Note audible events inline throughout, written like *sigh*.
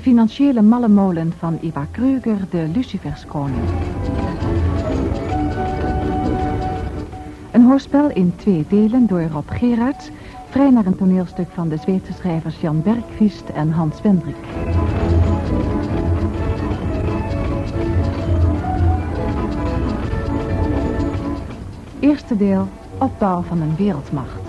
de financiële malle molen van Ivar Kruger, de Luciferskoning. Een hoorspel in twee delen door Rob Gerards, vrij naar een toneelstuk van de Zweedse schrijvers Jan Bergqvist en Hans Wendrik. Eerste deel, opbouw van een wereldmacht.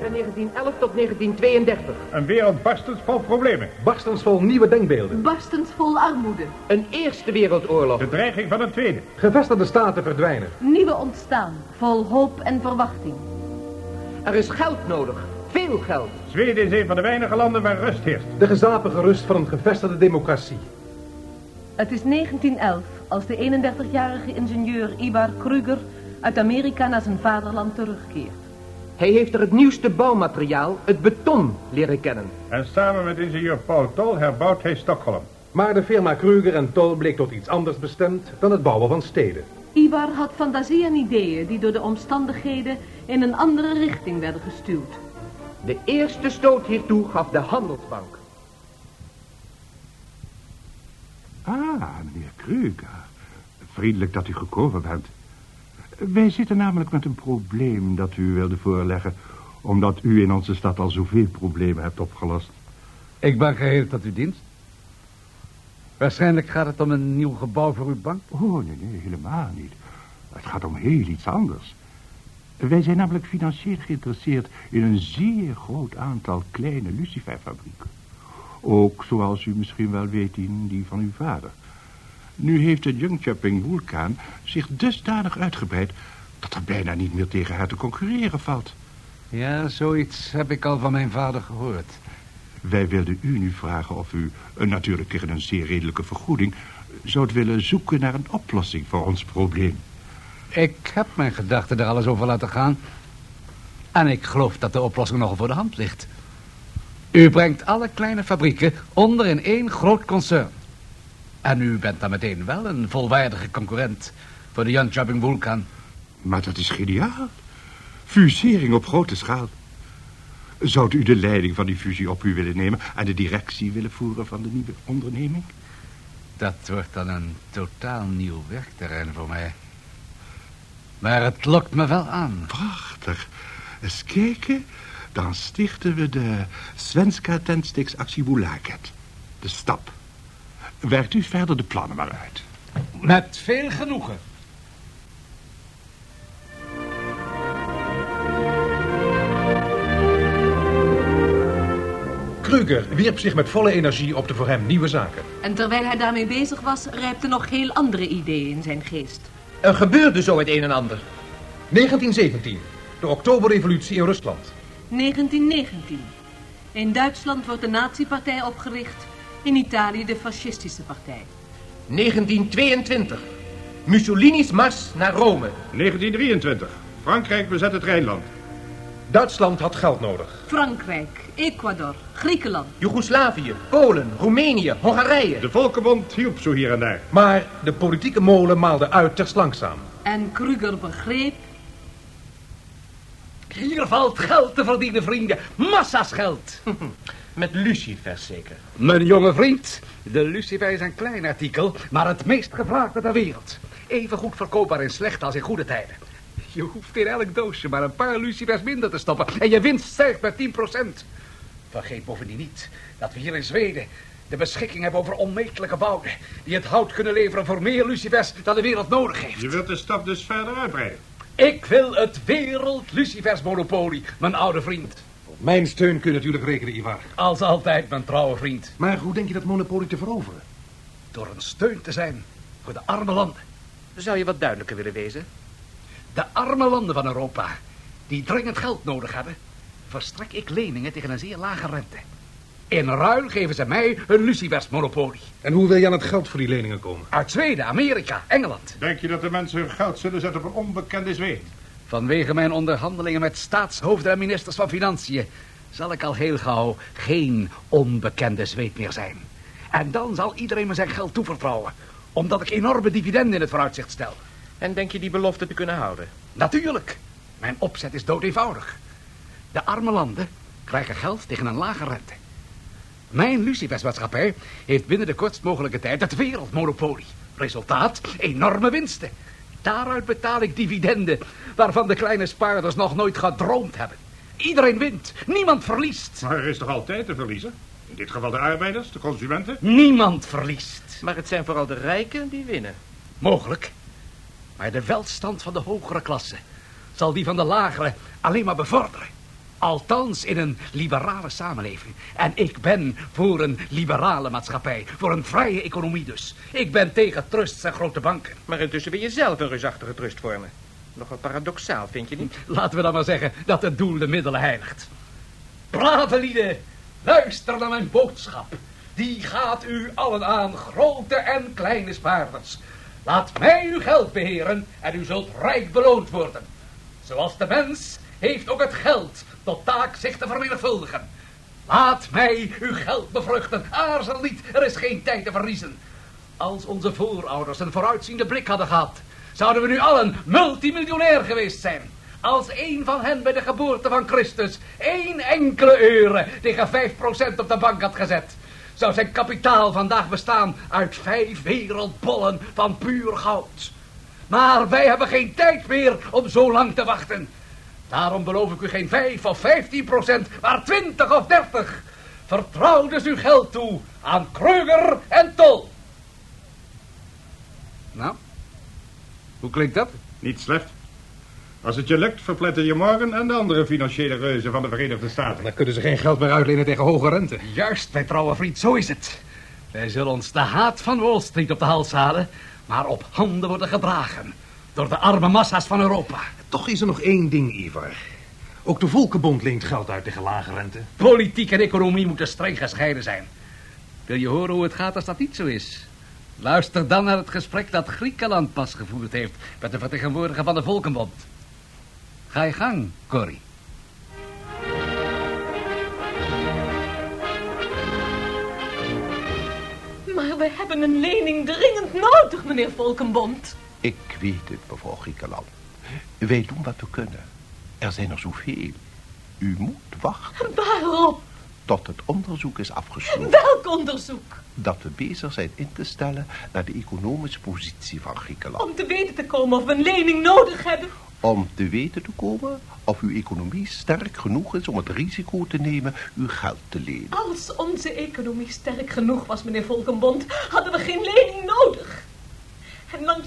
Jaren 1911 tot 1932. Een wereld barstens vol problemen. Barstens vol nieuwe denkbeelden. Barstens vol armoede. Een eerste wereldoorlog. De dreiging van een tweede. Gevestigde staten verdwijnen. Nieuwe ontstaan. Vol hoop en verwachting. Er is geld nodig. Veel geld. Zweden is een van de weinige landen waar rust heerst. De gezapige rust van een gevestigde democratie. Het is 1911 als de 31-jarige ingenieur Ivar Kruger uit Amerika naar zijn vaderland terugkeert. Hij heeft er het nieuwste bouwmateriaal, het beton, leren kennen. En samen met ingenieur Paul Tol herbouwt hij Stockholm. Maar de firma Kruger en Tol bleek tot iets anders bestemd dan het bouwen van steden. Ivar had fantasie en ideeën die door de omstandigheden in een andere richting werden gestuurd. De eerste stoot hiertoe gaf de Handelsbank. Ah, meneer Kruger. Vriendelijk dat u gekomen bent. Wij zitten namelijk met een probleem dat u wilde voorleggen... omdat u in onze stad al zoveel problemen hebt opgelost. Ik ben geheel tot uw dienst. Waarschijnlijk gaat het om een nieuw gebouw voor uw bank. Oh, nee, nee, helemaal niet. Het gaat om heel iets anders. Wij zijn namelijk financieel geïnteresseerd in een zeer groot aantal kleine luciferfabrieken. Ook, zoals u misschien wel weet, in die van uw vader. Nu heeft de Jungchapping vulkaan zich dusdanig uitgebreid... dat er bijna niet meer tegen haar te concurreren valt. Ja, zoiets heb ik al van mijn vader gehoord. Wij wilden u nu vragen of u, eh, natuurlijk tegen een zeer redelijke vergoeding... zou willen zoeken naar een oplossing voor ons probleem. Ik heb mijn gedachten er alles over laten gaan. En ik geloof dat de oplossing nogal voor de hand ligt. U brengt alle kleine fabrieken onder in één groot concern. En u bent dan meteen wel een volwaardige concurrent voor de Jantjubbing Vulkan. Maar dat is geniaal. Fusering op grote schaal. Zou u de leiding van die fusie op u willen nemen... en de directie willen voeren van de nieuwe onderneming? Dat wordt dan een totaal nieuw werkterrein voor mij. Maar het lokt me wel aan. Prachtig. Eens kijken. Dan stichten we de Svenska Bolaget. De stap. Werkt u verder de plannen maar uit. Met veel genoegen. Kruger wierp zich met volle energie op de voor hem nieuwe zaken. En terwijl hij daarmee bezig was, rijpten nog heel andere ideeën in zijn geest. Er gebeurde zo het een en ander. 1917. De Oktoberrevolutie in Rusland. 1919. In Duitsland wordt de nazi-partij opgericht. In Italië de fascistische partij. 1922. Mussolini's mars naar Rome. 1923. Frankrijk bezet het Rijnland. Duitsland had geld nodig. Frankrijk, Ecuador, Griekenland. Joegoslavië, Polen, Roemenië, Hongarije. De Volkenbond hielp zo hier en daar. Maar de politieke molen maalde uit ter langzaam. En Kruger begreep... Hier valt geld te verdienen, vrienden. Massa's geld. *laughs* Met lucifers zeker. Mijn jonge vriend, de lucifer is een klein artikel, maar het meest gevraagde ter wereld. Even goed verkoopbaar in slechte als in goede tijden. Je hoeft in elk doosje maar een paar lucifers minder te stoppen en je winst stijgt met 10%. Vergeet bovendien niet dat we hier in Zweden de beschikking hebben over onmetelijke wouden... die het hout kunnen leveren voor meer lucifers dan de wereld nodig heeft. Je wilt de stap dus verder uitbreiden. Ik wil het wereld lucifers monopolie, mijn oude vriend. Mijn steun kun je natuurlijk rekenen, Ivar. Als altijd, mijn trouwe vriend. Maar hoe denk je dat monopolie te veroveren? Door een steun te zijn voor de arme landen. Zou je wat duidelijker willen wezen? De arme landen van Europa, die dringend geld nodig hebben, verstrek ik leningen tegen een zeer lage rente. In ruil geven ze mij een lucifersmonopolie. En hoe wil je aan het geld voor die leningen komen? Uit Zweden, Amerika, Engeland. Denk je dat de mensen hun geld zullen zetten op een onbekende zweet? Vanwege mijn onderhandelingen met staatshoofden en ministers van Financiën... zal ik al heel gauw geen onbekende zweet meer zijn. En dan zal iedereen me zijn geld toevertrouwen. Omdat ik enorme dividenden in het vooruitzicht stel. En denk je die belofte te kunnen houden? Natuurlijk. Mijn opzet is dood eenvoudig. De arme landen krijgen geld tegen een lage rente. Mijn Lucifersmaatschappij heeft binnen de kortst mogelijke tijd het wereldmonopolie. Resultaat, enorme winsten. Daaruit betaal ik dividenden waarvan de kleine spaarders nog nooit gedroomd hebben. Iedereen wint, niemand verliest. Maar er is toch altijd te verliezen? In dit geval de arbeiders, de consumenten? Niemand verliest. Maar het zijn vooral de rijken die winnen. Mogelijk. Maar de welstand van de hogere klasse zal die van de lagere alleen maar bevorderen. Althans in een liberale samenleving. En ik ben voor een liberale maatschappij. Voor een vrije economie dus. Ik ben tegen trusts en grote banken. Maar intussen wil je zelf een reusachtige trust vormen. Nogal paradoxaal, vind je niet? Laten we dan maar zeggen dat het doel de middelen heiligt. Brave lieden, luister naar mijn boodschap. Die gaat u allen aan, grote en kleine spaarders. Laat mij uw geld beheren en u zult rijk beloond worden. Zoals de mens heeft ook het geld tot taak zich te vermenigvuldigen. Laat mij uw geld bevruchten. Aarzel niet, er is geen tijd te verliezen. Als onze voorouders een vooruitziende blik hadden gehad, zouden we nu allen multimiljonair geweest zijn. Als een van hen bij de geboorte van Christus één enkele euro tegen 5% op de bank had gezet, zou zijn kapitaal vandaag bestaan uit vijf wereldbollen van puur goud. Maar wij hebben geen tijd meer om zo lang te wachten. Daarom beloof ik u geen 5 of 15 procent, maar 20 of 30. Vertrouw dus uw geld toe aan Kruger en Tol. Nou, hoe klinkt dat? Niet slecht. Als het je lukt, verpletter je morgen en de andere financiële reuzen van de Verenigde Staten. Dan kunnen ze geen geld meer uitlenen tegen hoge rente. Juist, mijn trouwe vriend, zo is het. Wij zullen ons de haat van Wall Street op de hals halen, maar op handen worden gedragen door de arme massa's van Europa. Toch is er nog één ding, Ivar. Ook de Volkenbond leent geld uit tegen lage rente. Politiek en economie moeten streng gescheiden zijn. Wil je horen hoe het gaat als dat niet zo is? Luister dan naar het gesprek dat Griekenland pas gevoerd heeft... met de vertegenwoordiger van de Volkenbond. Ga je gang, Corrie. Maar we hebben een lening dringend nodig, meneer Volkenbond. Ik weet het, mevrouw Griekenland. Wij doen wat we kunnen. Er zijn er zoveel. U moet wachten Waarop? tot het onderzoek is afgesloten. Welk onderzoek? Dat we bezig zijn in te stellen naar de economische positie van Griekenland. Om te weten te komen of we een lening nodig hebben. Om te weten te komen of uw economie sterk genoeg is om het risico te nemen uw geld te lenen. Als onze economie sterk genoeg was, meneer Volkenbond, hadden we geen lening.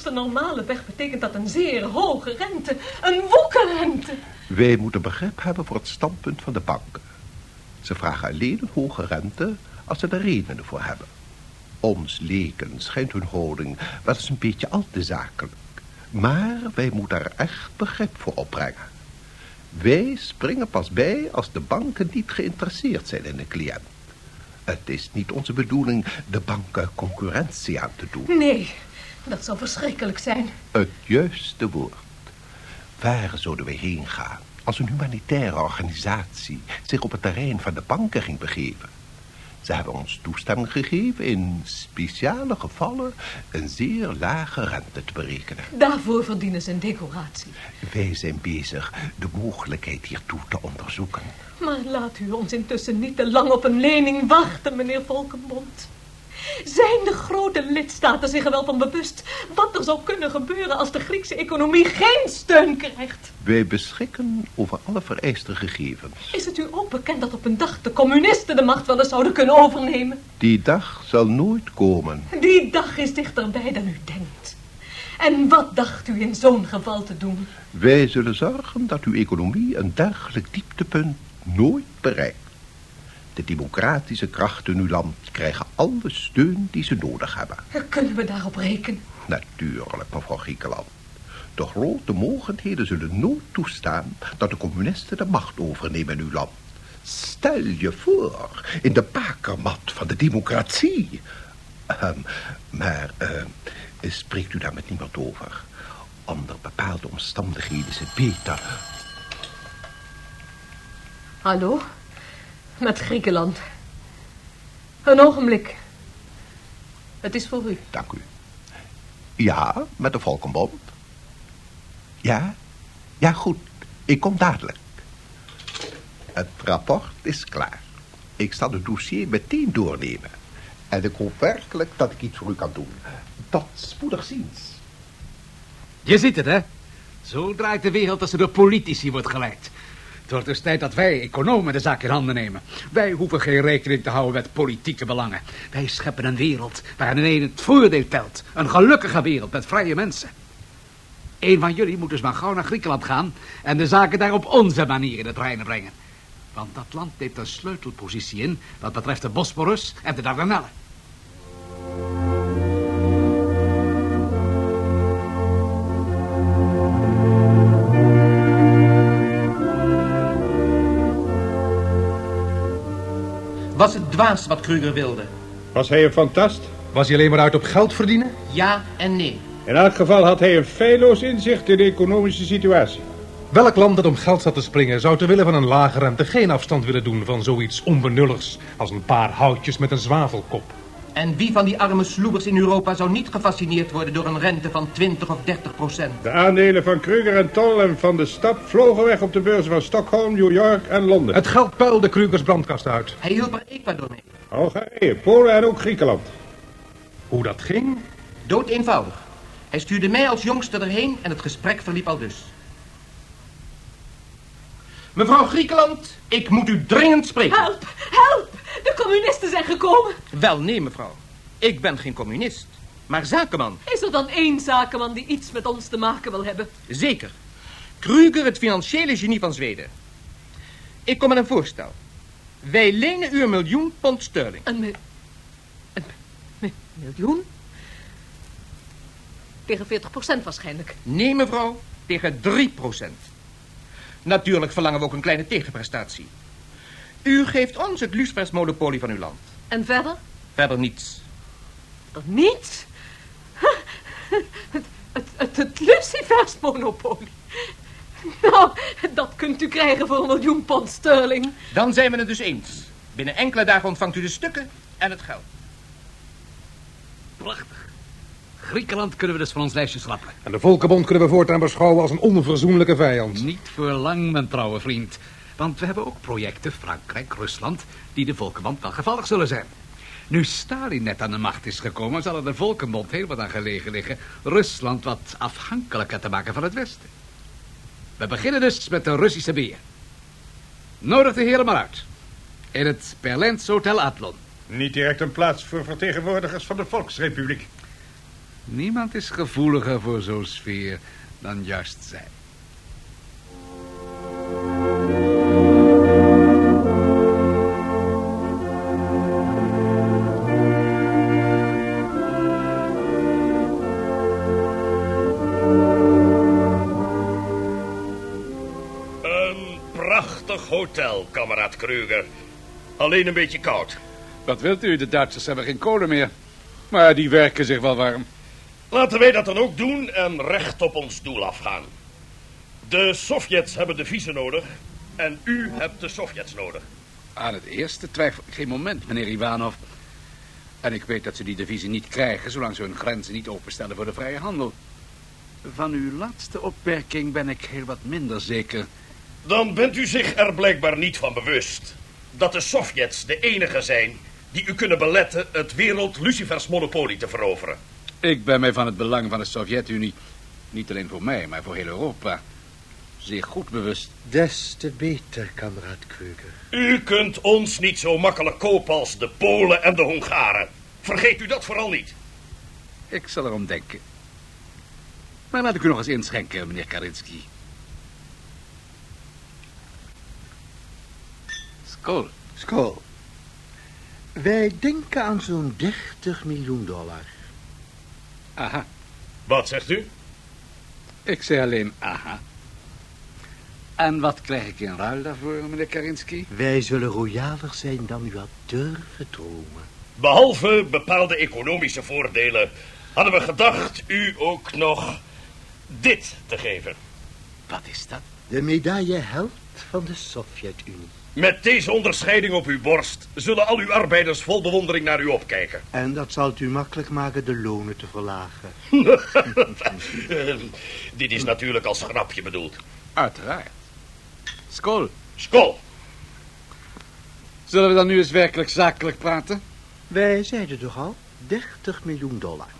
De normale weg betekent dat een zeer hoge rente, een woekerrente. Wij moeten begrip hebben voor het standpunt van de banken. Ze vragen alleen een hoge rente als ze er redenen voor hebben. Ons leken schijnt hun houding wel eens een beetje al te zakelijk. Maar wij moeten er echt begrip voor opbrengen. Wij springen pas bij als de banken niet geïnteresseerd zijn in de cliënt. Het is niet onze bedoeling de banken concurrentie aan te doen. Nee, dat zou verschrikkelijk zijn. Het juiste woord. Waar zouden we heen gaan als een humanitaire organisatie zich op het terrein van de banken ging begeven? Ze hebben ons toestemming gegeven in speciale gevallen een zeer lage rente te berekenen. Daarvoor verdienen ze een decoratie. Wij zijn bezig de mogelijkheid hiertoe te onderzoeken. Maar laat u ons intussen niet te lang op een lening wachten, meneer Volkenbond. Zijn de grote lidstaten zich er wel van bewust wat er zou kunnen gebeuren als de Griekse economie geen steun krijgt? Wij beschikken over alle vereiste gegevens. Is het u ook bekend dat op een dag de communisten de macht wel eens zouden kunnen overnemen? Die dag zal nooit komen. Die dag is dichterbij dan u denkt. En wat dacht u in zo'n geval te doen? Wij zullen zorgen dat uw economie een dergelijk dieptepunt nooit bereikt. De democratische krachten in uw land krijgen alle steun die ze nodig hebben. Kunnen we daarop rekenen? Natuurlijk, mevrouw Griekenland. De grote mogendheden zullen nooit toestaan dat de communisten de macht overnemen in uw land. Stel je voor, in de bakermat van de democratie. Ehm, maar ehm, spreekt u daar met niemand over? Onder bepaalde omstandigheden is het beter. Hallo? Met Griekenland. Een ogenblik. Het is voor u. Dank u. Ja, met de Volkenbond. Ja? Ja, goed. Ik kom dadelijk. Het rapport is klaar. Ik zal het dossier meteen doornemen. En ik hoop werkelijk dat ik iets voor u kan doen. Tot spoedig ziens. Je ziet het, hè? Zo draait de wereld als er door politici wordt geleid. Het wordt dus tijd dat wij, economen, de zaak in handen nemen. Wij hoeven geen rekening te houden met politieke belangen. Wij scheppen een wereld waarin alleen het voordeel telt. Een gelukkige wereld met vrije mensen. Een van jullie moet dus maar gauw naar Griekenland gaan... en de zaken daar op onze manier in het reinen brengen. Want dat land neemt een sleutelpositie in... wat betreft de Bosporus en de Dardanellen. Was het dwaas wat Kruger wilde? Was hij een fantast? Was hij alleen maar uit op geld verdienen? Ja en nee. In elk geval had hij een feilloos inzicht in de economische situatie. Welk land dat om geld zat te springen zou ter wille van een lage rente geen afstand willen doen van zoiets onbenulligs als een paar houtjes met een zwavelkop? En wie van die arme sloebers in Europa zou niet gefascineerd worden door een rente van 20 of 30 procent? De aandelen van Kruger en Toll en van de stad vlogen weg op de beurzen van Stockholm, New York en Londen. Het geld puilde Krugers brandkast uit. Hij hielp er Ecuador mee. Hongarije, Polen en ook Griekenland. Hoe dat ging? Dood eenvoudig. Hij stuurde mij als jongste erheen en het gesprek verliep al dus. Mevrouw Griekenland, ik moet u dringend spreken. Help, help! De communisten zijn gekomen. Wel, nee, mevrouw. Ik ben geen communist, maar zakenman. Is er dan één zakenman die iets met ons te maken wil hebben? Zeker. Kruger, het financiële genie van Zweden. Ik kom met een voorstel. Wij lenen u een miljoen pond sterling. Een, mi- een mi- miljoen? Tegen 40 procent waarschijnlijk. Nee, mevrouw, tegen 3 procent. Natuurlijk verlangen we ook een kleine tegenprestatie. U geeft ons het lucifersmonopolie van uw land. En verder? Verder niets. Niets? Het, het, het, het Lucifersmonopolie. Nou, dat kunt u krijgen voor een miljoen pond sterling. Dan zijn we het dus eens. Binnen enkele dagen ontvangt u de stukken en het geld. Prachtig. Griekenland kunnen we dus van ons lijstje schrappen. En de Volkenbond kunnen we voortaan beschouwen als een onverzoenlijke vijand. Niet voor lang, mijn trouwe vriend. Want we hebben ook projecten, Frankrijk, Rusland... die de Volkenbond wel gevallig zullen zijn. Nu Stalin net aan de macht is gekomen... zal er de Volkenbond heel wat aan gelegen liggen... Rusland wat afhankelijker te maken van het Westen. We beginnen dus met de Russische beer. Nodig de heren maar uit. In het Perlens Hotel Adlon. Niet direct een plaats voor vertegenwoordigers van de Volksrepubliek. Niemand is gevoeliger voor zo'n sfeer dan juist zij. Een prachtig hotel, kameraad Kruger. Alleen een beetje koud. Wat wilt u? De Duitsers hebben geen kolen meer. Maar die werken zich wel warm. Laten wij dat dan ook doen en recht op ons doel afgaan. De Sovjets hebben de Viezen nodig en u hebt de Sovjets nodig. Aan het eerste twijfel ik geen moment, meneer Ivanov. En ik weet dat ze die divisie niet krijgen... zolang ze hun grenzen niet openstellen voor de vrije handel. Van uw laatste opmerking ben ik heel wat minder zeker. Dan bent u zich er blijkbaar niet van bewust... dat de Sovjets de enige zijn die u kunnen beletten... het wereld Lucifersmonopolie te veroveren. Ik ben mij van het belang van de Sovjet-Unie... niet alleen voor mij, maar voor heel Europa... zeer goed bewust. Des te beter, kameraad Kruger. U kunt ons niet zo makkelijk kopen als de Polen en de Hongaren. Vergeet u dat vooral niet. Ik zal erom denken. Maar laat ik u nog eens inschenken, meneer Karinski. Skool. School. Wij denken aan zo'n 30 miljoen dollar. Aha. Wat zegt u? Ik zei alleen aha. En wat krijg ik in ruil daarvoor, meneer Karinski? Wij zullen royaler zijn dan u had durven dromen. Behalve bepaalde economische voordelen hadden we gedacht u ook nog dit te geven. Wat is dat? De medaille held van de Sovjet-Unie. Met deze onderscheiding op uw borst zullen al uw arbeiders vol bewondering naar u opkijken. En dat zal het u makkelijk maken de lonen te verlagen. *laughs* Dit is natuurlijk als grapje bedoeld. Uiteraard. Skool. Skol. Zullen we dan nu eens werkelijk zakelijk praten? Wij zeiden toch al 30 miljoen dollar.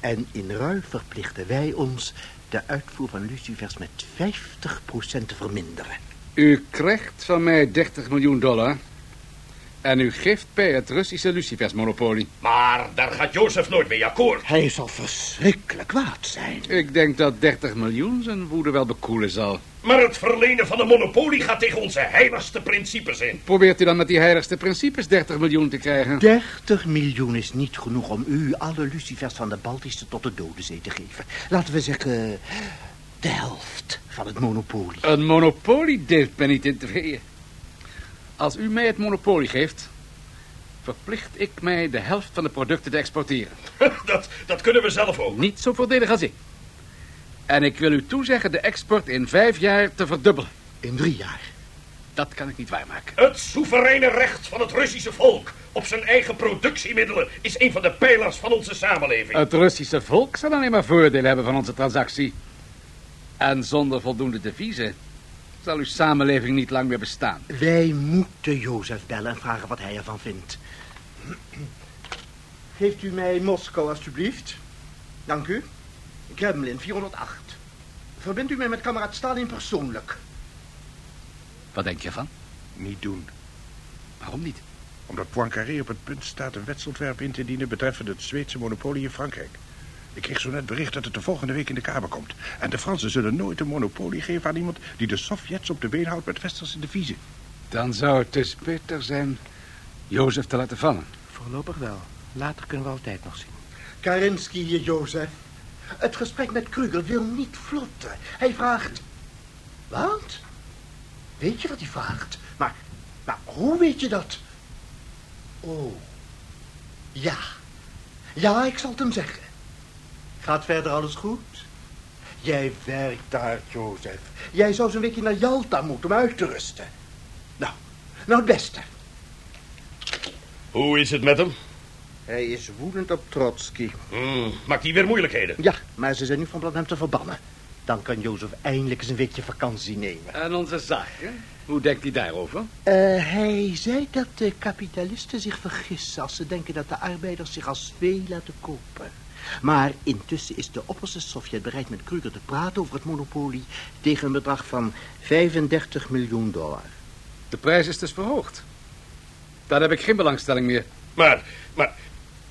En in ruil verplichten wij ons de uitvoer van lucifers met 50% te verminderen. U krijgt van mij 30 miljoen dollar. En u geeft bij het Russische lucifersmonopolie. Maar daar gaat Jozef nooit mee akkoord. Hij zal verschrikkelijk kwaad zijn. Ik denk dat 30 miljoen zijn woede wel bekoelen zal. Maar het verlenen van een monopolie gaat tegen onze heiligste principes in. Probeert u dan met die heiligste principes 30 miljoen te krijgen? 30 miljoen is niet genoeg om u alle lucifers van de Baltische tot de Dodenzee te geven. Laten we zeggen de helft van het monopolie. Een monopolie deelt men niet in tweeën. Als u mij het monopolie geeft, verplicht ik mij de helft van de producten te exporteren. *laughs* Dat, dat kunnen we zelf ook. Niet zo voordelig als ik. En ik wil u toezeggen de export in vijf jaar te verdubbelen. In drie jaar. Dat kan ik niet waarmaken. Het soevereine recht van het Russische volk op zijn eigen productiemiddelen is een van de pijlers van onze samenleving. Het Russische volk zal alleen maar voordelen hebben van onze transactie. En zonder voldoende deviezen zal uw samenleving niet lang meer bestaan. Wij moeten Jozef bellen en vragen wat hij ervan vindt. Geeft u mij Moskou, alstublieft. Dank u. Kremlin, 408. Verbindt u mij met kameraad Stalin persoonlijk. Wat denk je van? Niet doen. Waarom niet? Omdat Poincaré op het punt staat een wetsontwerp in te dienen betreffende het Zweedse monopolie in Frankrijk. Ik kreeg zo net bericht dat het de volgende week in de Kamer komt. En de Fransen zullen nooit een monopolie geven aan iemand die de Sovjets op de been houdt met westerse deviezen. Dan zou het dus beter zijn Jozef te laten vallen. Voorlopig wel. Later kunnen we altijd nog zien. Karinsky hier, Jozef. Het gesprek met Krugel wil niet vlotten. Hij vraagt... Wat? Weet je wat hij vraagt? Maar, maar hoe weet je dat? Oh. Ja. Ja, ik zal het hem zeggen. Gaat verder alles goed? Jij werkt daar, Jozef. Jij zou zo'n weekje naar Jalta moeten om uit te rusten. Nou, nou het beste. Hoe is het met hem? Hij is woedend op Trotsky. Hmm, maakt hij weer moeilijkheden? Ja, maar ze zijn nu van plan hem te verbannen. Dan kan Jozef eindelijk eens een weekje vakantie nemen. En onze zaken? Hoe denkt hij daarover? Eh, hij zei dat de kapitalisten zich vergissen als ze denken dat de arbeiders zich als vee laten kopen. Maar intussen is de opperste Sovjet bereid met Kruger te praten over het monopolie tegen een bedrag van 35 miljoen dollar. De prijs is dus verhoogd. Daar heb ik geen belangstelling meer. Maar, maar,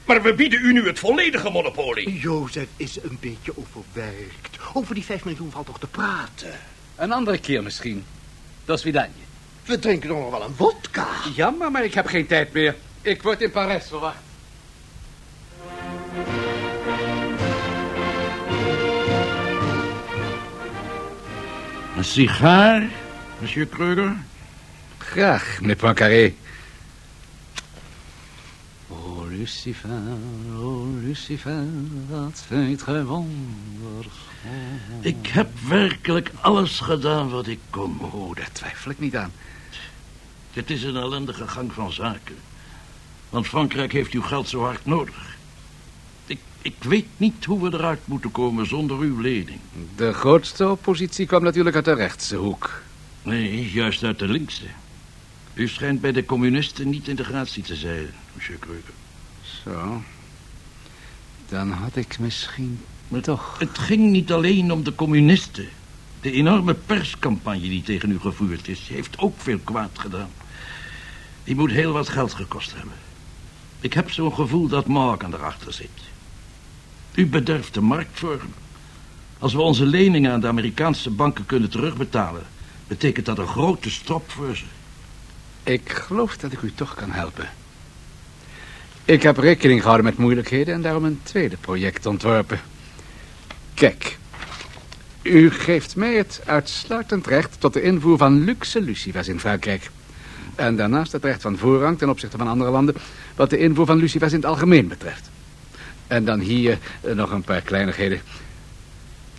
maar we bieden u nu het volledige monopolie. Jozef is een beetje overwerkt. Over die 5 miljoen valt toch te praten. Een andere keer misschien. Dat is Vidanje. We drinken nog wel een vodka. Jammer, maar ik heb geen tijd meer. Ik word in Parijs verwacht. Een sigaar, monsieur Kruger? Graag, meneer Poincaré. Oh, Lucifer, oh, Lucifer, wat vind gij wonders. Ik heb werkelijk alles gedaan wat ik kon. Oh, daar twijfel ik niet aan. Dit is een ellendige gang van zaken. Want Frankrijk heeft uw geld zo hard nodig. Ik, weet niet hoe we eruit moeten komen zonder uw lening. De grootste oppositie kwam natuurlijk uit de rechtse hoek. Nee, juist uit de linkse. U schijnt bij de communisten niet in de gratie te zijn, monsieur Kruger. Zo. Dan had ik misschien toch... Het ging niet alleen om de communisten. De enorme perscampagne die tegen u gevoerd is, heeft ook veel kwaad gedaan. Die moet heel wat geld gekost hebben. Ik heb zo'n gevoel dat Morgan erachter zit. U bederft de markt voor. Als we onze leningen aan de Amerikaanse banken kunnen terugbetalen... betekent dat een grote strop voor ze. Ik geloof dat ik u toch kan helpen. Ik heb rekening gehouden met moeilijkheden en daarom een tweede project ontworpen. Kijk, U geeft mij het uitsluitend recht tot de invoer van luxe lucifers in Frankrijk. En daarnaast het recht van voorrang ten opzichte van andere landen... wat de invoer van lucifers in het algemeen betreft. En dan hier eh, nog een paar kleinigheden.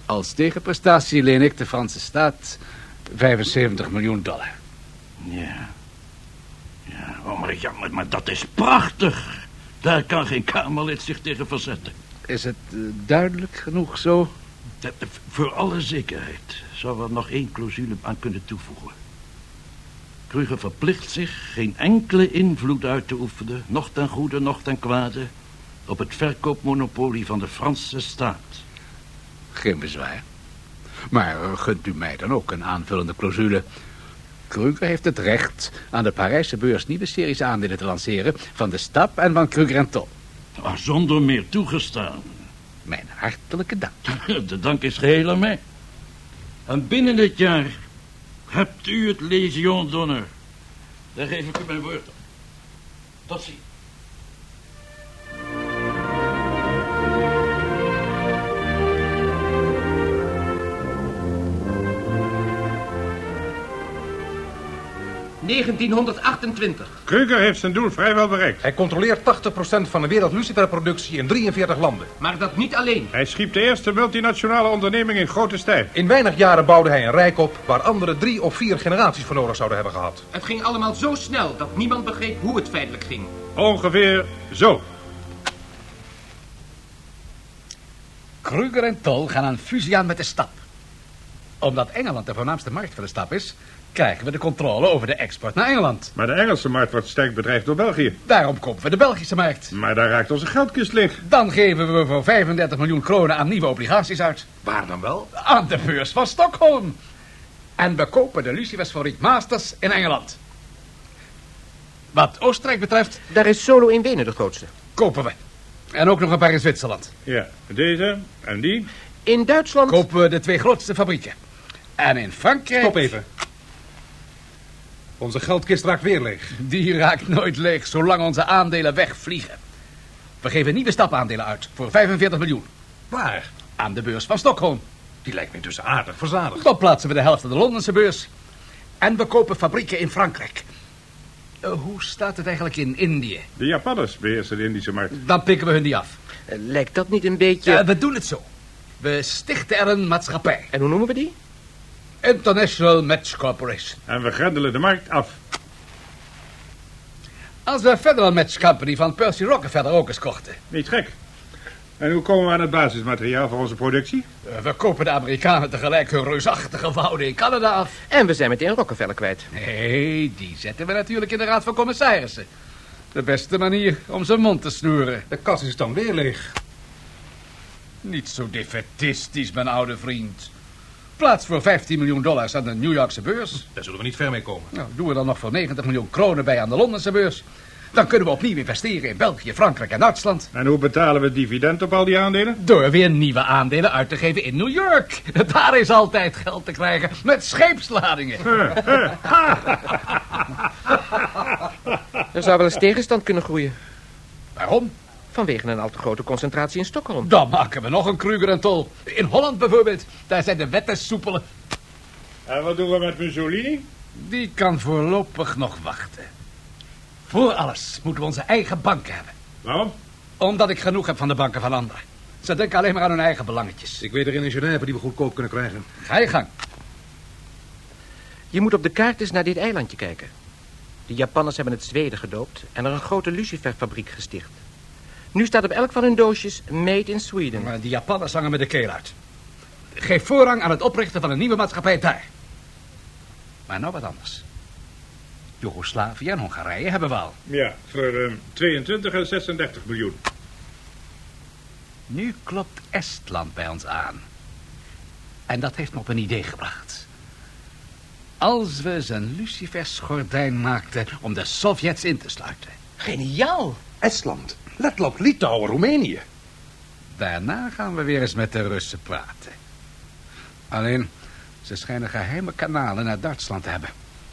Als tegenprestatie leen ik de Franse staat 75 miljoen dollar. Ja. Ja, oh, maar, ja, maar, dat is prachtig. Daar kan geen Kamerlid zich tegen verzetten. Is het eh, duidelijk genoeg zo? Voor alle zekerheid zou er nog één clausule aan kunnen toevoegen. Kruger verplicht zich geen enkele invloed uit te oefenen, nog ten goede, nog ten kwade, op het verkoopmonopolie van de Franse staat. Geen bezwaar. Maar gunt u mij dan ook een aanvullende clausule? Kruger heeft het recht aan de Parijse beurs nieuwe series aandelen te lanceren... van de Stap en van Kruger Tol. Maar zonder meer toegestaan. Mijn hartelijke dank. *laughs* De dank is geheel aan mij. En binnen dit jaar hebt u het Legion d'honneur. Daar geef ik u mijn woord op. Tot ziens. ...1928. Kruger heeft zijn doel vrijwel bereikt. Hij controleert 80% van de wereld luciferproductie in 43 landen. Maar dat niet alleen. Hij schiep de eerste multinationale onderneming in grote stijl. In weinig jaren bouwde hij een rijk op waar anderen drie of vier generaties voor nodig zouden hebben gehad. Het ging allemaal zo snel dat niemand begreep hoe het feitelijk ging. Ongeveer zo. Kruger en Tol gaan een fusie aan met de Stap. Omdat Engeland de voornaamste markt voor de Stap is... krijgen we de controle over de export naar Engeland. Maar de Engelse markt wordt sterk bedreigd door België. Daarom kopen we de Belgische markt. Maar daar raakt onze geldkist leeg. Dan geven we voor 35 miljoen kronen aan nieuwe obligaties uit. Waar dan wel? Aan de beurs van Stockholm. En we kopen de Lucifers voor Riet Masters in Engeland. Wat Oostenrijk betreft, Daar is Solo in Wenen de grootste. kopen we. En ook nog een paar in Zwitserland. Ja, deze en die. In Duitsland... Kopen we de twee grootste fabrieken. En in Frankrijk... Stop even. Onze geldkist raakt weer leeg. Die raakt nooit leeg zolang onze aandelen wegvliegen. We geven nieuwe stapaandelen uit voor 45 miljoen. Waar? Aan de beurs van Stockholm. Die lijkt me dus aardig verzadigd. Dan plaatsen we de helft aan de Londense beurs. En we kopen fabrieken in Frankrijk. Eh, hoe staat het eigenlijk in Indië? De Japanners beheersen de Indische markt. Dan pikken we hun die af. Eh, Lijkt dat niet een beetje... Ja, we doen het zo. We stichten er een maatschappij. En hoe noemen we die? International Match Corporation. En we grendelen de markt af. Als we Federal Match Company van Percy Rockefeller ook eens kochten. Niet gek. En hoe komen we aan het basismateriaal voor onze productie? Eh, We kopen de Amerikanen tegelijk hun reusachtige wouden in Canada af. En we zijn meteen Rockefeller kwijt. Nee, die zetten we natuurlijk in de Raad van Commissarissen. De beste manier om zijn mond te snoeren. De kas is dan weer leeg. Niet zo defetistisch, mijn oude vriend. Plaats voor 15 miljoen dollars aan de New Yorkse beurs. Daar zullen we niet ver mee komen. Nou, doen we dan nog voor 90 miljoen kronen bij aan de Londense beurs. Dan kunnen we opnieuw investeren in België, Frankrijk en Duitsland. En hoe betalen we dividend op al die aandelen? Door weer nieuwe aandelen uit te geven in New York. *laughs* Daar is altijd geld te krijgen met scheepsladingen. *laughs* Er zou wel eens tegenstand kunnen groeien. Waarom? Vanwege een al te grote concentratie in Stockholm. Dan maken we nog een Kruger en Tol. In Holland bijvoorbeeld. Daar zijn de wetten soepeler. En wat doen we met Mussolini? Die kan voorlopig nog wachten. Voor alles moeten we onze eigen banken hebben. Waarom? Omdat ik genoeg heb van de banken van anderen. Ze denken alleen maar aan hun eigen belangetjes. Ik weet er in Genève die we goedkoop kunnen krijgen. Ga je gang. Je moet op de kaart eens naar dit eilandje kijken. De Japanners hebben het Zweden gedoopt en er een grote luciferfabriek gesticht. Nu staat op elk van hun doosjes Made in Sweden. Maar die Japanners hangen met de keel uit. Geef voorrang aan het oprichten van een nieuwe maatschappij daar. Maar nou wat anders. Joegoslavië en Hongarije hebben we al. Ja, voor eh, 22 en 36 miljoen. Nu klopt Estland bij ons aan. En dat heeft me op een idee gebracht. Als we zijn Lucifers gordijn maakten om de Sovjets in te sluiten. Geniaal. Estland, Letland, Litouwen, Roemenië. Daarna gaan we weer eens met de Russen praten. Alleen, ze schijnen geheime kanalen naar Duitsland te hebben.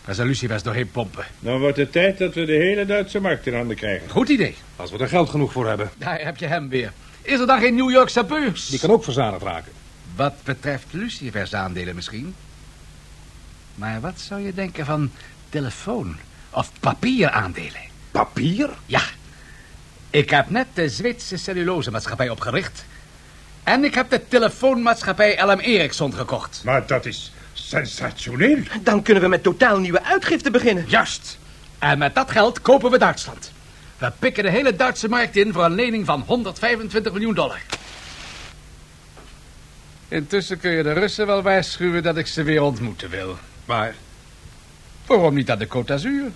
Waar ze Lucifers doorheen pompen. Dan wordt het tijd dat we de hele Duitse markt in handen krijgen. Goed idee. Als we er geld genoeg voor hebben. Daar heb je hem weer. Is er dan geen New Yorkse beurs? Die kan ook verzadigd raken. Wat betreft Lucifers aandelen misschien. Maar wat zou je denken van telefoon- of papieraandelen? Papier? Ja. Ik heb net de Zweedse cellulosemaatschappij opgericht. En ik heb de telefoonmaatschappij LM Ericsson gekocht. Maar dat is sensationeel. Dan kunnen we met totaal nieuwe uitgiften beginnen. Juist. En met dat geld kopen we Duitsland. We pikken de hele Duitse markt in voor een lening van 125 miljoen dollar. Intussen kun je de Russen wel waarschuwen dat ik ze weer ontmoeten wil. Maar waarom niet aan de Côte d'Azur?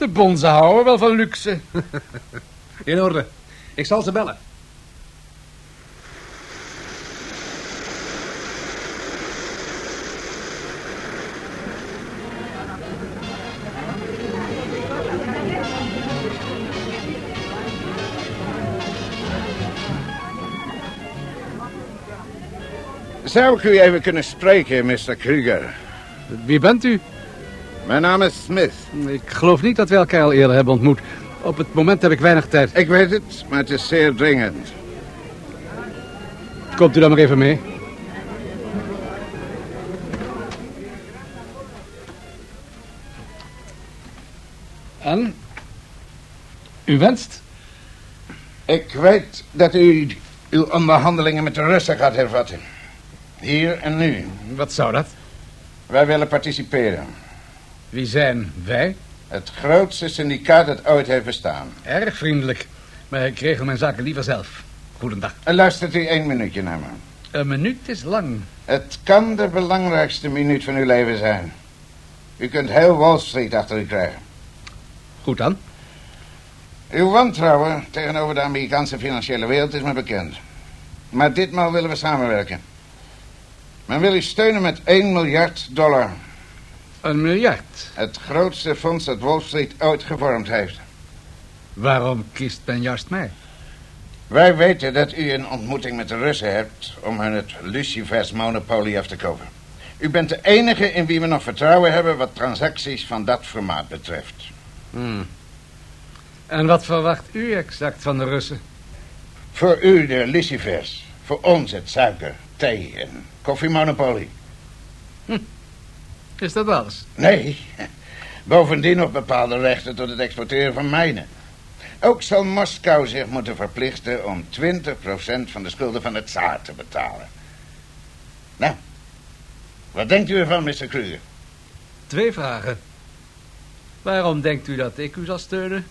De bonzen houden wel van luxe. In orde. Ik zal ze bellen. Zou ik u even kunnen spreken, Mr. Kruger? Wie bent u? Mijn naam is Smith. Ik geloof niet dat we elkaar al eerder hebben ontmoet. Op het moment heb ik weinig tijd. Ik weet het, maar het is zeer dringend. Komt u dan maar even mee. En? U wenst? Ik weet dat u uw onderhandelingen met de Russen gaat hervatten. Hier en nu. Wat zou dat? Wij willen participeren. Wie zijn wij? Het grootste syndicaat dat ooit heeft bestaan. Erg vriendelijk. Maar ik regel mijn zaken liever zelf. Goedendag. En luistert u één minuutje naar me. Een minuut is lang. Het kan de belangrijkste minuut van uw leven zijn. U kunt heel Wall Street achter u krijgen. Goed dan. Uw wantrouwen tegenover de Amerikaanse financiële wereld is me bekend. Maar ditmaal willen we samenwerken. Men wil u steunen met 1 miljard dollar. Een miljard? Het grootste fonds dat Wall Street ooit gevormd heeft. Waarom kiest men juist mij? Wij weten dat u een ontmoeting met de Russen hebt... om hun het Lucifers monopolie af te kopen. U bent de enige in wie we nog vertrouwen hebben... wat transacties van dat formaat betreft. Hmm. En wat verwacht u exact van de Russen? Voor u de Lucifers. Voor ons het suiker, thee en koffiemonopolie. Hm. Is dat alles? Nee. Bovendien nog bepaalde rechten tot het exporteren van mijnen. Ook zal Moskou zich moeten verplichten om 20% van de schulden van het tsaar te betalen. Nou, wat denkt u ervan, Mr. Kruger? Twee vragen. Waarom denkt u dat ik u zal steunen?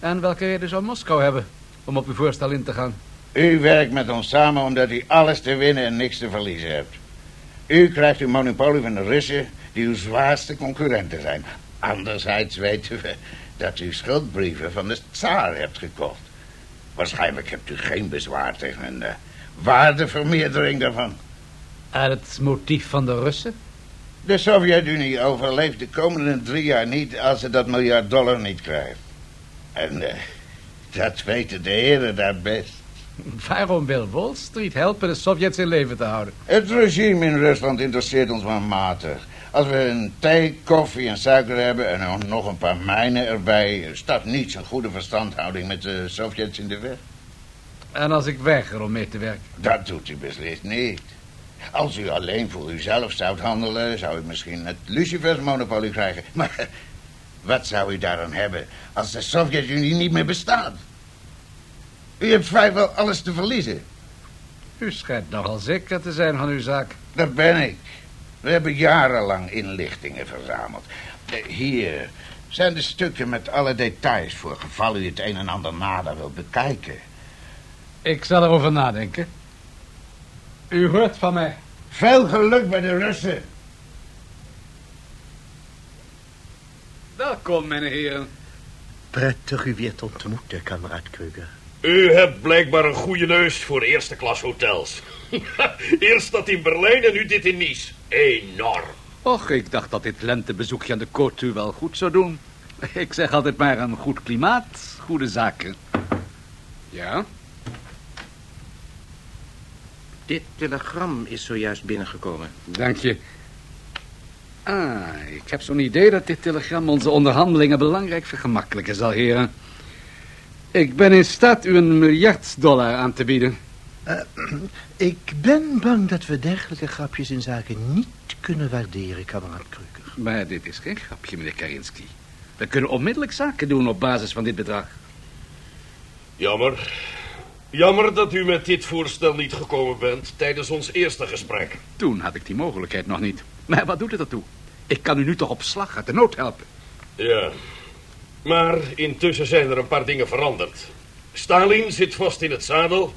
En welke reden zou Moskou hebben om op uw voorstel in te gaan? U werkt met ons samen omdat u alles te winnen en niks te verliezen hebt. U krijgt uw monopolie van de Russen die uw zwaarste concurrenten zijn. Anderzijds weten we dat u schuldbrieven van de tsaar hebt gekocht. Waarschijnlijk hebt u geen bezwaar tegen een uh, waardevermeerdering daarvan. En het motief van de Russen? De Sovjet-Unie overleeft de komende drie jaar niet als ze dat miljard dollar niet krijgt. En uh, dat weten de heren daar best. Waarom wil Wall Street helpen de Sovjets in leven te houden? Het regime in Rusland interesseert ons maar matig. Als we een thee, koffie en suiker hebben en nog een paar mijnen erbij... staat niets een goede verstandhouding met de Sovjets in de weg. En als ik weiger om mee te werken? Dat doet u beslist niet. Als u alleen voor uzelf zou handelen... zou u misschien het Lucifers-monopolie krijgen. *laughs* Maar wat zou u daaraan hebben als de Sovjet-Unie niet meer bestaat? U hebt vrijwel alles te verliezen. U schijnt nogal zeker te zijn van uw zaak. Dat ben ik. We hebben jarenlang inlichtingen verzameld. Hier zijn de stukken met alle details voor geval u het een en ander nader wilt bekijken. Ik zal erover nadenken. U hoort van mij. Veel geluk bij de Russen. Welkom, mijn heren. Prettig u weer te ontmoeten, kameraad Kruger. U hebt blijkbaar een goede neus voor eerste klas hotels. *laughs* Eerst dat in Berlijn en nu dit in Nice. Enorm. Och, ik dacht dat dit lentebezoekje aan de Côte u wel goed zou doen. Ik zeg altijd maar een goed klimaat, goede zaken. Ja? Dit telegram is zojuist binnengekomen. Dank je. Ah, ik heb zo'n idee dat dit telegram onze onderhandelingen belangrijk vergemakkelijken zal, heren. Ik ben in staat u een miljard dollar aan te bieden. Uh, ik ben bang dat we dergelijke grapjes in zaken niet kunnen waarderen, kameraad Kruger. Maar dit is geen grapje, meneer Karinski. We kunnen onmiddellijk zaken doen op basis van dit bedrag. Jammer. Jammer dat u met dit voorstel niet gekomen bent tijdens ons eerste gesprek. Toen had ik die mogelijkheid nog niet. Maar wat doet het ertoe? Ik kan u nu toch op slag uit de nood helpen. Ja, maar intussen zijn er een paar dingen veranderd. Stalin zit vast in het zadel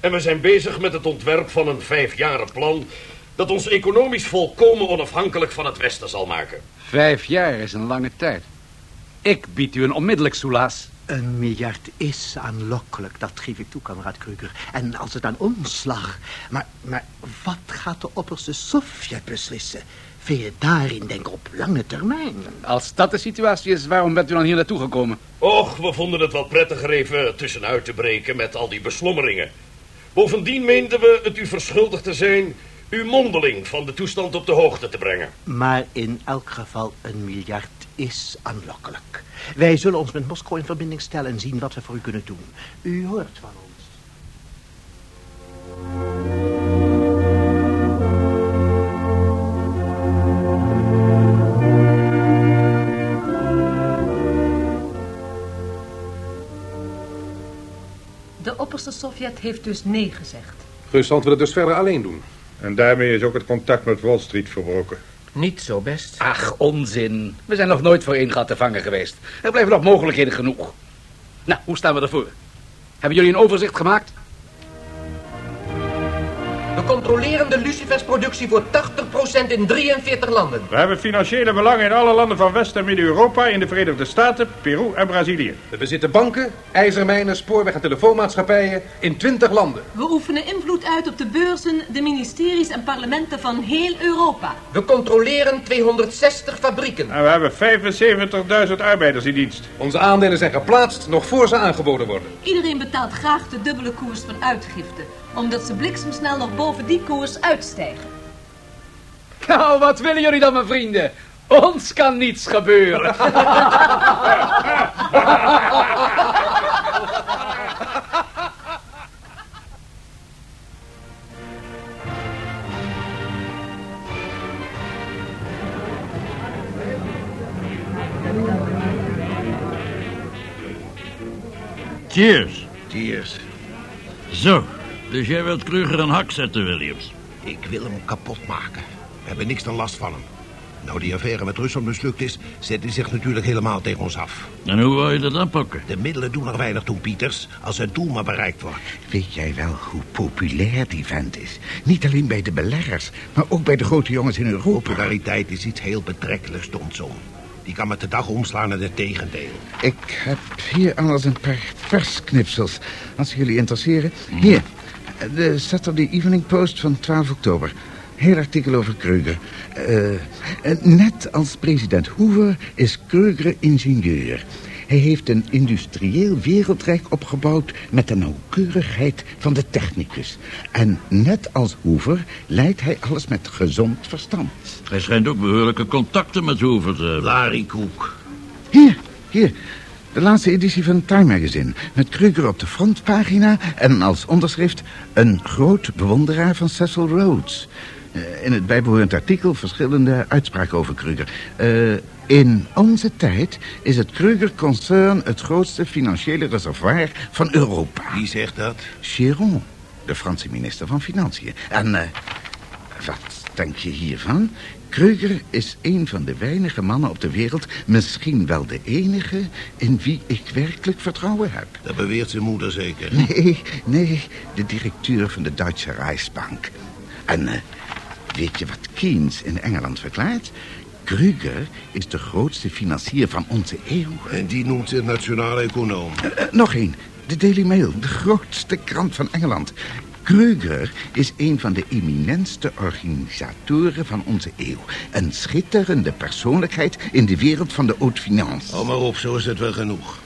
en we zijn bezig met het ontwerp van een vijfjarenplan dat ons economisch volkomen onafhankelijk van het Westen zal maken. Vijf jaar is een lange tijd. Ik bied u een onmiddellijk soelaas. Een miljard is aanlokkelijk, dat geef ik toe, kameraad Kruger. En als het aan ons lag... Maar, maar wat gaat de opperste Sovjet beslissen? Veel je daarin denken op lange termijn? Als dat de situatie is, waarom bent u dan hier naartoe gekomen? Och, we vonden het wel prettiger even tussenuit te breken met al die beslommeringen. Bovendien meenden we het u verschuldigd te zijn... u mondeling van de toestand op de hoogte te brengen. Maar in elk geval een miljard is aanlokkelijk. Wij zullen ons met Moskou in verbinding stellen en zien wat we voor u kunnen doen. U hoort van ons. Opperste Sovjet heeft dus nee gezegd. Rusland wil het dus verder alleen doen. En daarmee is ook het contact met Wall Street verbroken. Niet zo best. Ach, onzin. We zijn nog nooit voor één gat te vangen geweest. Er blijven nog mogelijkheden genoeg. Nou, hoe staan we ervoor? Hebben jullie een overzicht gemaakt? We controleren de lucifersproductie voor 80% in 43 landen. We hebben financiële belangen in alle landen van West- en Midden-Europa... in de Verenigde Staten, Peru en Brazilië. We bezitten banken, ijzermijnen, spoorweg- en telefoonmaatschappijen in 20 landen. We oefenen invloed uit op de beurzen, de ministeries en parlementen van heel Europa. We controleren 260 fabrieken. En we hebben 75.000 arbeiders in dienst. Onze aandelen zijn geplaatst nog voor ze aangeboden worden. Iedereen betaalt graag de dubbele koers van uitgifte omdat ze bliksemsnel nog boven die koers uitstijgen. Nou, wat willen jullie dan, mijn vrienden? Ons kan niets gebeuren. Cheers. Cheers. Zo, dus jij wilt Kruger een hak zetten, Williams? Ik wil hem kapot maken. We hebben niks dan last van hem. Nou die affaire met Rusland mislukt is, zet hij zich natuurlijk helemaal tegen ons af. En hoe wil je dat aanpakken? De middelen doen er weinig toe, Pieters, als het doel maar bereikt wordt. Weet jij wel hoe populair die vent is? Niet alleen bij de beleggers, maar ook bij de grote jongens in Europa. Populariteit is iets heel betrekkelijks, Tonson. Die kan met de dag omslaan naar het tegendeel. Ik heb hier alles een paar persknipsels, als jullie interesseren. Hier, de Saturday Evening Post van 12 oktober. Heel artikel over Kruger. Uh, net als president Hoover is Kruger ingenieur. Hij heeft een industrieel wereldrijk opgebouwd met de nauwkeurigheid van de technicus. En net als Hoover leidt hij alles met gezond verstand. Hij schijnt ook behoorlijke contacten met Hoover te hebben. Larry Koek. Hier, hier. De laatste editie van Time Magazine. Met Kruger op de frontpagina en als onderschrift... een groot bewonderaar van Cecil Rhodes. Uh, in het bijbehorend artikel verschillende uitspraken over Kruger. Uh, in onze tijd is het Kruger-concern het grootste financiële reservoir van Europa. Wie zegt dat? Chiron, de Franse minister van Financiën. En uh, wat denk je hiervan? Kruger is een van de weinige mannen op de wereld... misschien wel de enige in wie ik werkelijk vertrouwen heb. Dat beweert zijn moeder zeker? Nee, nee, de directeur van de Duitse Reichsbank. En uh, weet je wat Keynes in Engeland verklaart? Kruger is de grootste financier van onze eeuw. En die noemt zich nationale econoom. Uh, uh, nog één. De Daily Mail, de grootste krant van Engeland. Kruger is een van de eminentste organisatoren van onze eeuw. Een schitterende persoonlijkheid in de wereld van de haute finance. Oh, maar op, zo is het wel genoeg.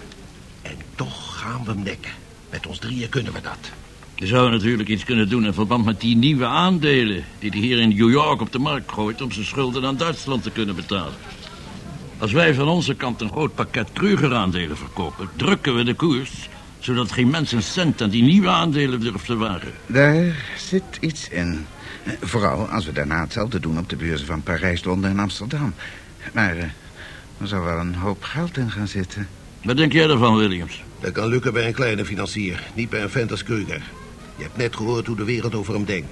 En toch gaan we hem nekken. Met ons drieën kunnen we dat. Je zou natuurlijk iets kunnen doen in verband met die nieuwe aandelen... die hij hier in New York op de markt gooit... om zijn schulden aan Duitsland te kunnen betalen. Als wij van onze kant een groot pakket Kruger-aandelen verkopen... drukken we de koers Zodat geen mens een cent aan die nieuwe aandelen durft te wagen. Daar zit iets in. Vooral als we daarna hetzelfde doen op de beurzen van Parijs, Londen en Amsterdam. Maar eh, er zal wel een hoop geld in gaan zitten. Wat denk jij ervan, Williams? Dat kan lukken bij een kleine financier, niet bij een vent als Kruger. Je hebt net gehoord hoe de wereld over hem denkt.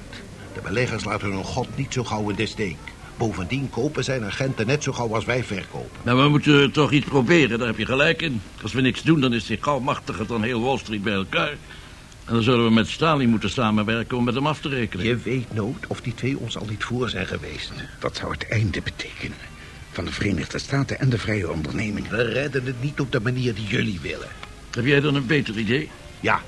De beleggers laten hun god niet zo gauw in de steek. Bovendien kopen zijn agenten net zo gauw als wij verkopen. Nou, we moeten toch iets proberen, daar heb je gelijk in. Als we niks doen, dan is hij gauw machtiger dan heel Wall Street bij elkaar. En dan zullen we met Stalin moeten samenwerken om met hem af te rekenen. Je weet nooit of die twee ons al niet voor zijn geweest. Dat zou het einde betekenen. Van de Verenigde Staten en de vrije onderneming. We redden het niet op de manier die jullie willen. Heb jij dan een beter idee? Ja.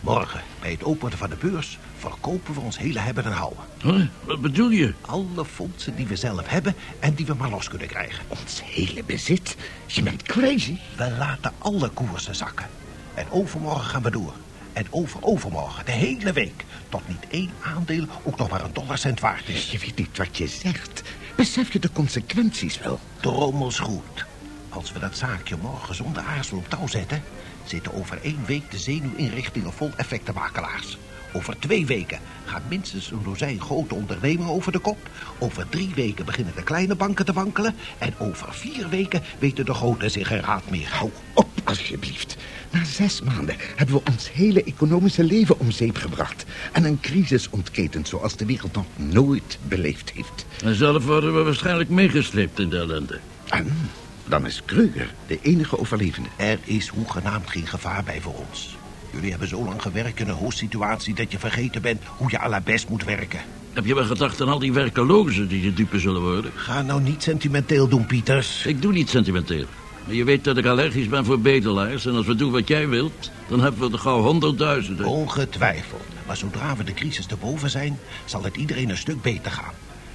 Morgen, bij het openen van de beurs, verkopen we ons hele hebben en houden. Huh? Wat bedoel je? Alle fondsen die we zelf hebben en die we maar los kunnen krijgen. Ons hele bezit? Je bent crazy. We laten alle koersen zakken. En overmorgen gaan we door. En over overmorgen, de hele week. Tot niet één aandeel ook nog maar een dollarcent waard is. Je weet niet wat je zegt. Besef je de consequenties wel? Drommels goed. Als we dat zaakje morgen zonder aarzel op touw zetten... zitten over één week de zenuwinrichtingen vol effectenmakelaars. Over twee weken gaan minstens een dozijn grote ondernemingen over de kop. Over drie weken beginnen de kleine banken te wankelen. En over vier weken weten de grote zich geen raad meer. Hou op, alsjeblieft. Na zes maanden hebben we ons hele economische leven om zeep gebracht. En een crisis ontketend zoals de wereld nog nooit beleefd heeft. En zelf worden we waarschijnlijk meegesleept in de ellende. En dan is Kruger de enige overlevende. Er is hoegenaamd geen gevaar bij voor ons. Jullie hebben zo lang gewerkt in een hoofdsituatie dat je vergeten bent hoe je à la best moet werken. Heb je wel gedacht aan al die werkelozen die de dupe zullen worden? Ga nou niet sentimenteel doen, Pieters. Ik doe niet sentimenteel. Maar je weet dat ik allergisch ben voor bedelaars. En als we doen wat jij wilt, dan hebben we er gauw honderdduizenden. Ongetwijfeld. Maar zodra we de crisis te boven zijn, zal het iedereen een stuk beter gaan.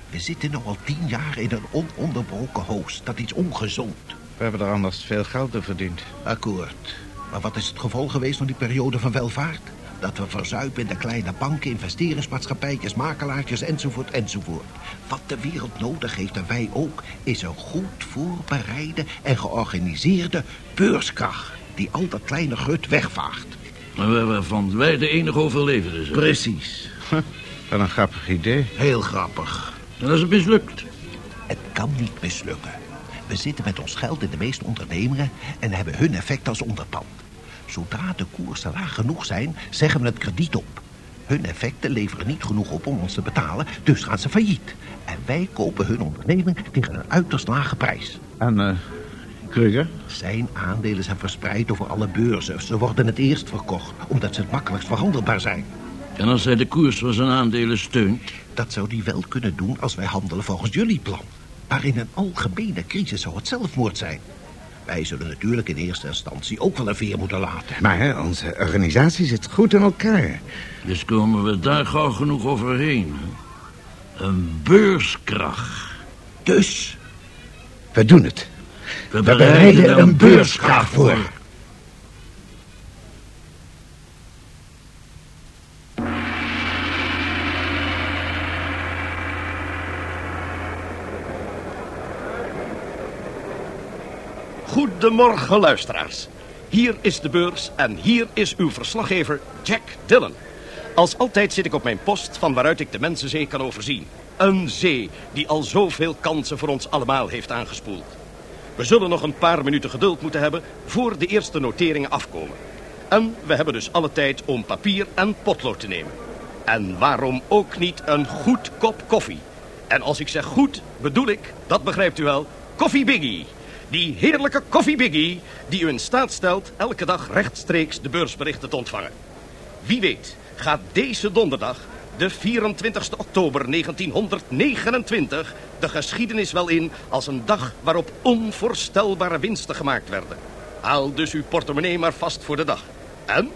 We zitten nog al tien jaar in een ononderbroken hoos. Dat is ongezond. We hebben er anders veel geld door verdiend. Akkoord. Maar wat is het gevolg geweest van die periode van welvaart? Dat we verzuipen in de kleine banken, investeringsmaatschappijtjes, makelaartjes enzovoort enzovoort. Wat de wereld nodig heeft en wij ook, is een goed voorbereide en georganiseerde beurskracht. Die al dat kleine gut wegvaagt. Waarvan wij de enige overlevenden zijn. Precies. Wat een grappig idee. Heel grappig. En als het mislukt? Het kan niet mislukken. We zitten met ons geld in de meeste ondernemingen en hebben hun effect als onderpand. Zodra de koersen laag genoeg zijn, zeggen we het krediet op. Hun effecten leveren niet genoeg op om ons te betalen, dus gaan ze failliet. En wij kopen hun onderneming tegen een uiterst lage prijs. En uh, Kruger? Zijn aandelen zijn verspreid over alle beurzen. Ze worden het eerst verkocht, omdat ze het makkelijkst verhandelbaar zijn. En als hij de koers van zijn aandelen steunt? Dat zou hij wel kunnen doen als wij handelen volgens jullie plan. Maar in een algemene crisis zou het zelfmoord zijn. Wij zullen natuurlijk in eerste instantie ook wel een veer moeten laten. Maar hè, onze organisatie zit goed in elkaar. Dus komen we daar gauw genoeg overheen. Een beurskracht. Dus? We doen het. We, we bereiden een beurskracht voor. Goedemorgen, luisteraars. Hier is de beurs en hier is uw verslaggever Jack Dillon. Als altijd zit ik op mijn post van waaruit ik de mensenzee kan overzien. Een zee die al zoveel kansen voor ons allemaal heeft aangespoeld. We zullen nog een paar minuten geduld moeten hebben voor de eerste noteringen afkomen. En we hebben dus alle tijd om papier en potlood te nemen. En waarom ook niet een goed kop koffie? En als ik zeg goed, bedoel ik, dat begrijpt u wel, koffie biggie. Die heerlijke koffie biggie die u in staat stelt elke dag rechtstreeks de beursberichten te ontvangen. Wie weet gaat deze donderdag, de 24 oktober 1929, de geschiedenis wel in als een dag waarop onvoorstelbare winsten gemaakt werden. Haal dus uw portemonnee maar vast voor de dag. En?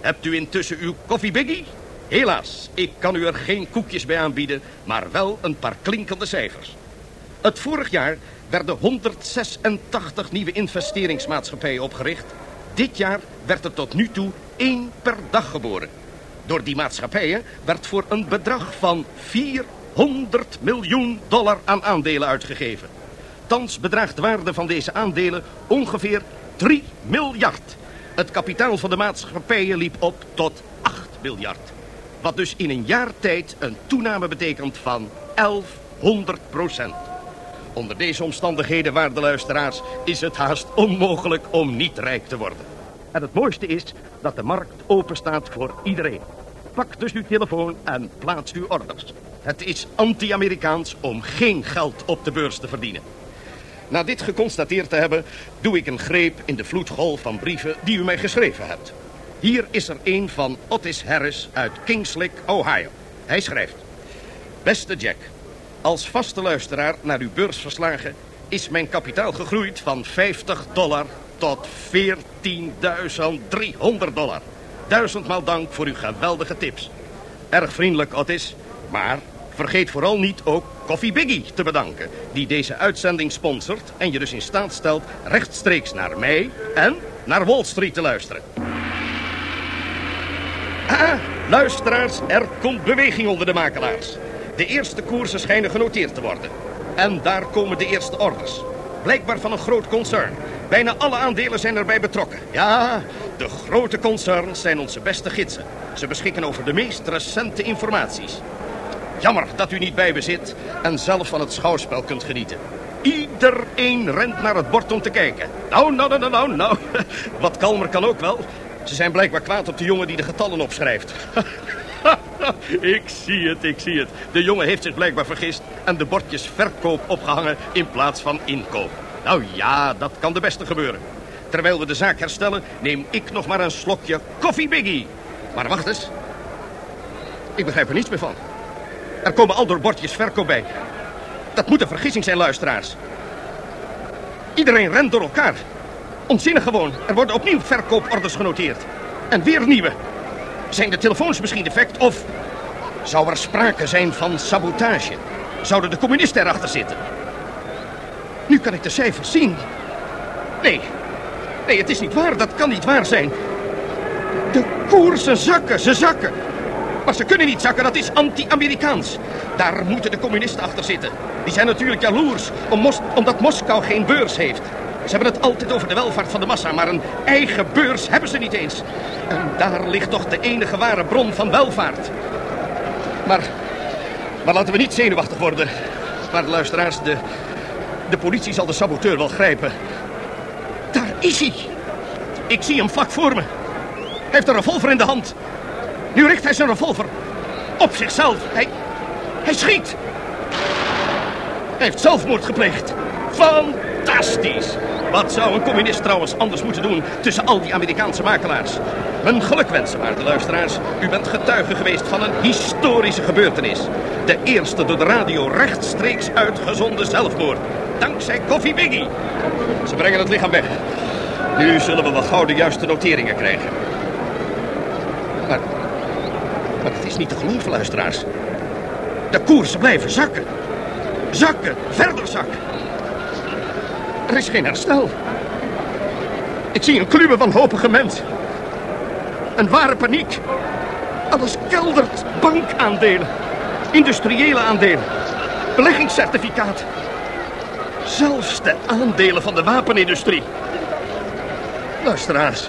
Hebt u intussen uw koffie biggie? Helaas, ik kan u er geen koekjes bij aanbieden, maar wel een paar klinkende cijfers. Het vorig jaar werden 186 nieuwe investeringsmaatschappijen opgericht. Dit jaar werd er tot nu toe één per dag geboren. Door die maatschappijen werd voor een bedrag van 400 miljoen dollar aan aandelen uitgegeven. Thans bedraagt de waarde van deze aandelen ongeveer 3 miljard. Het kapitaal van de maatschappijen liep op tot 8 miljard. Wat dus in een jaar tijd een toename betekent van 1100 procent. Onder deze omstandigheden, waarde luisteraars, is het haast onmogelijk om niet rijk te worden. En het mooiste is dat de markt open staat voor iedereen. Pak dus uw telefoon en plaats uw orders. Het is anti-Amerikaans om geen geld op de beurs te verdienen. Na dit geconstateerd te hebben, doe ik een greep in de vloedgolf van brieven die u mij geschreven hebt. Hier is er een van Otis Harris uit Kingslick, Ohio. Hij schrijft... Beste Jack, als vaste luisteraar naar uw beursverslagen... is mijn kapitaal gegroeid van 50 dollar tot 14.300 dollar. Duizendmaal dank voor uw geweldige tips. Erg vriendelijk, Otis, maar vergeet vooral niet ook Coffee Biggie te bedanken... die deze uitzending sponsort en je dus in staat stelt rechtstreeks naar mij en naar Wall Street te luisteren. Ah, luisteraars, er komt beweging onder de makelaars. De eerste koersen schijnen genoteerd te worden. En daar komen de eerste orders. Blijkbaar van een groot concern. Bijna alle aandelen zijn erbij betrokken. Ja, de grote concerns zijn onze beste gidsen. Ze beschikken over de meest recente informaties. Jammer dat u niet bij me zit en zelf van het schouwspel kunt genieten. Iedereen rent naar het bord om te kijken. Nou, nou, nou, nou, nou, nou. *laughs* Wat kalmer kan ook wel. Ze zijn blijkbaar kwaad op de jongen die de getallen opschrijft. *laughs* *laughs* ik zie het, ik zie het. De jongen heeft zich blijkbaar vergist en de bordjes verkoop opgehangen in plaats van inkoop. Nou ja, dat kan de beste gebeuren. Terwijl we de zaak herstellen, neem ik nog maar een slokje koffie biggie. Maar wacht eens. Ik begrijp er niets meer van. Er komen al door bordjes verkoop bij. Dat moet een vergissing zijn, luisteraars. Iedereen rent door elkaar. Onzinnig gewoon. Er worden opnieuw verkooporders genoteerd. En weer nieuwe. Zijn de telefoons misschien defect of... Zou er sprake zijn van sabotage? Zouden de communisten erachter zitten? Nu kan ik de cijfers zien. Nee. Nee, het is niet waar. Dat kan niet waar zijn. De koersen zakken. Ze zakken. Maar ze kunnen niet zakken, dat is anti-Amerikaans. Daar moeten de communisten achter zitten. Die zijn natuurlijk jaloers, omdat Moskou geen beurs heeft. Ze hebben het altijd over de welvaart van de massa, maar een eigen beurs hebben ze niet eens. En daar ligt toch de enige ware bron van welvaart. Maar, maar laten we niet zenuwachtig worden. Maar luisteraars, de, de politie zal de saboteur wel grijpen. Daar is hij. Ik zie hem vlak voor me. Hij heeft een revolver in de hand. Nu richt hij zijn revolver op zichzelf. Hij, hij schiet. Hij heeft zelfmoord gepleegd. Fantastisch. Wat zou een communist trouwens anders moeten doen tussen al die Amerikaanse makelaars? Mijn gelukwensen, waarde luisteraars. U bent getuige geweest van een historische gebeurtenis. De eerste door de radio rechtstreeks uitgezonden zelfmoord. Dankzij Coffee Biggie. Ze brengen het lichaam weg. Nu zullen we wel gauw de juiste noteringen krijgen. Maar, maar het is niet te geloven, luisteraars. De koersen blijven zakken. Zakken, verder zakken. Er is geen herstel. Ik zie een kluwe wanhopige mens. Een ware paniek. Alles keldert. Bankaandelen. Industriële aandelen. Beleggingscertificaat. Zelfs de aandelen van de wapenindustrie. Luisteraars.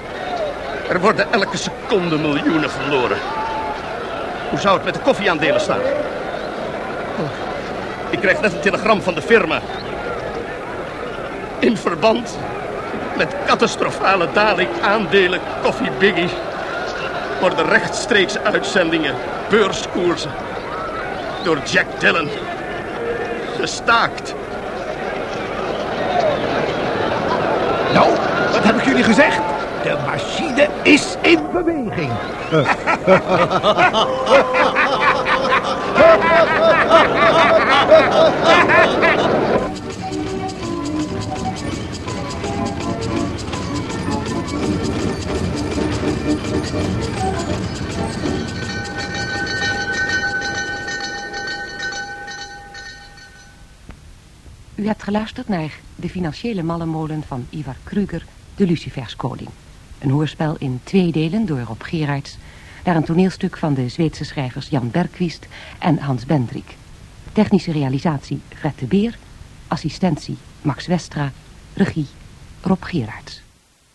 Er worden elke seconde miljoenen verloren. Hoe zou het met de koffieaandelen staan? Oh, ik krijg net een telegram van de firma. In verband met catastrofale daling aandelen Coffee Biggie... worden rechtstreeks uitzendingen, beurskoersen... door Jack Dillon gestaakt. Nou, wat heb ik jullie gezegd? De machine is in beweging. *laughs* U hebt geluisterd naar De Financiële Mallenmolen van Ivar Kruger, de Luciferskoning. Een hoorspel in twee delen door Rob Gerards... naar een toneelstuk van de Zweedse schrijvers Jan Bergquist en Hans Bendrik. Technische realisatie Fred de Beer, assistentie Max Westra, regie Rob Gerards.